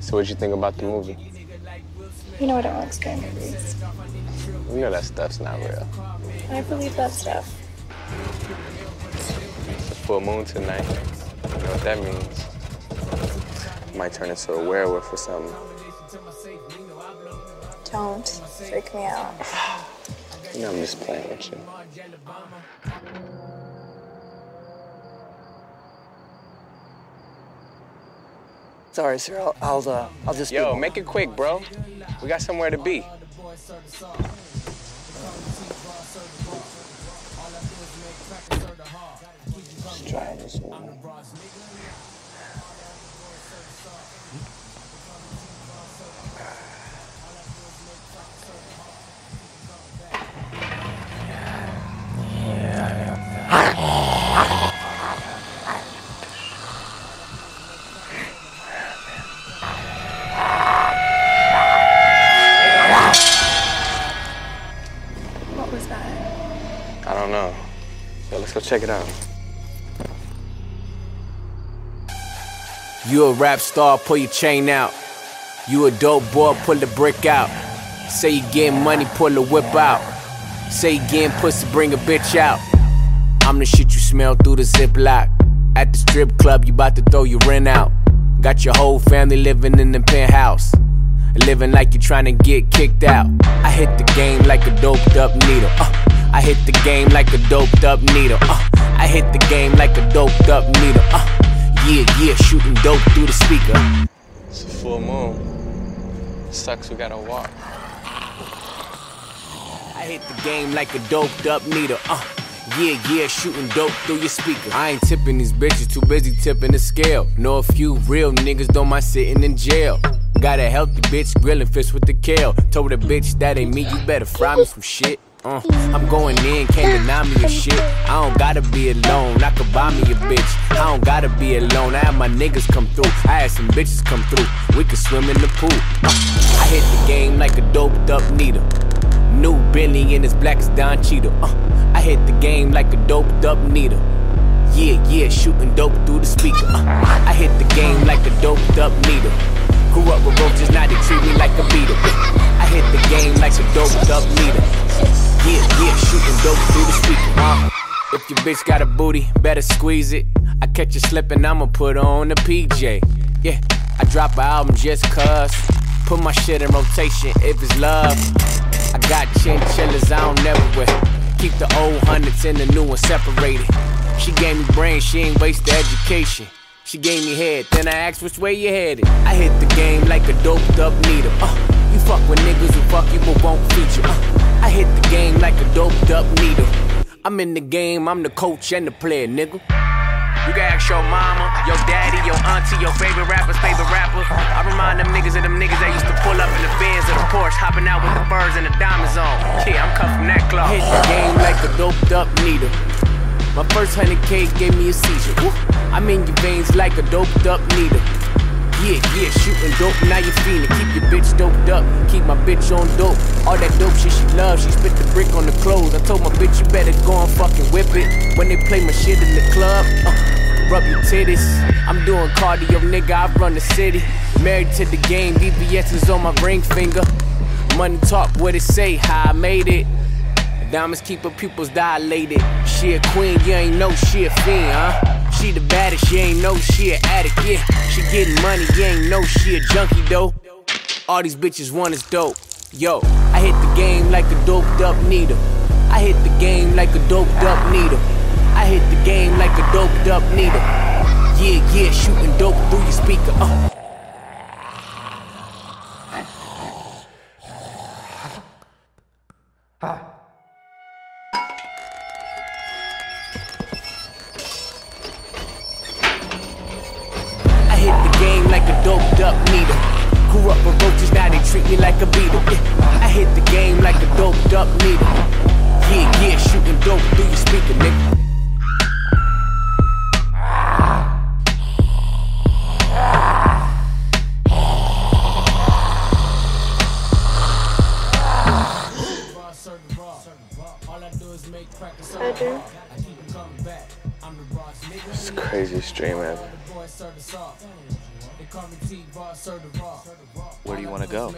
So what'd you think about the movie? You know I don't like scary movies. You know that stuff's not real. I believe that stuff. It's a full moon tonight. You know what that means? Might turn into a werewolf or something. Don't freak me out. You know I'm just playing with you. Sorry, sir. I'll, I'll, uh, I'll just. Yo, make it quick, bro. We got somewhere to be. Let's try this one. Don't know. So let's go check it out. You a rap star, pull your chain out. You a dope boy, pull the brick out. Say you getting money, pull the whip out. Say you getting pussy, bring a bitch out. I'm the shit you smell through the ziplock. At the strip club, you bout to throw your rent out. Got your whole family living in the penthouse. Living like you trying to get kicked out. I hit the game like a doped up needle. Uh, I hit the game like a doped up needle. Uh, I hit the game like a doped up needle. Uh, yeah, yeah, shooting dope through the speaker. It's a full moon. Sucks we gotta walk. I hit the game like a doped up needle. Uh, yeah, yeah, shooting dope through your speaker. I ain't tipping these bitches, too busy tipping the scale. Know a few real niggas don't mind sitting in jail. Got a healthy bitch grilling fish with the kale. Told a bitch that ain't me, you better fry me some shit. Uh, I'm going in, can't deny me a shit. I don't gotta be alone, I could buy me a bitch. I don't gotta be alone, I had my niggas come through. I had some bitches come through, we could swim in the pool. Uh, I hit the game like a doped up needle. New Bentley in his black as Don Cheadle. Uh, I hit the game like a doped up needle. Yeah, yeah, shooting dope through the speaker. Uh, I hit the game like a doped up needle. Grew up with roaches, now they treat me like a beetle. I hit the game like a doped up needle. Yeah, yeah, shooting dope through the speaker. If your bitch got a booty, better squeeze it. I catch you slipping, I'ma put on the PJ. Yeah, I drop an album just cuz. Put my shit in rotation if it's love. I got chinchillas I don't never wear. Keep the old hundreds and the new ones separated. She gave me brains, she ain't waste the education. She gave me head, then I asked which way you headed. I hit the game like a doped up needle. Uh, you fuck with niggas who fuck you but won't feature. Uh, doped up needle. I'm in the game, I'm the coach and the player, nigga. You can ask your mama, your daddy, your auntie, your favorite rapper's favorite rapper. I remind them niggas of them niggas that used to pull up in the Benz or the Porsche, hopping out with the birds and the diamonds on. Yeah, I'm cut from that cloth. Hit the game like a doped up needle. My first hundred K gave me a seizure. Woo. I'm in your veins like a doped up needle. Yeah, yeah, shooting dope, now you feeling. Keep your bitch doped up, keep my bitch on dope. All that dope shit she loves, she spit the brick on the clothes. I told my bitch you better go and fucking whip it. When they play my shit in the club, uh, rub your titties. I'm doing cardio, nigga, I run the city. Married to the game, VVS is on my ring finger. Money talk, what it say, how I made it. Diamonds keep her pupils dilated. She a queen, you ain't know she a fiend, huh? She the baddest, you ain't know she a addict, yeah. She getting money, you ain't know she a junkie, though. All these bitches want is dope. Yo, I hit the game like a doped up needle. I hit the game like a doped up needle. I hit the game like a doped up needle. Yeah, yeah, shooting dope through your speaker. Uh. A doped up needle. Grew up with roaches, now they treat me like a beetle. Yeah. I hit the game like a doped up needle. Yeah, yeah, shooting dope through your speaker, nigga. It's the craziest dream ever. Where do you want to go?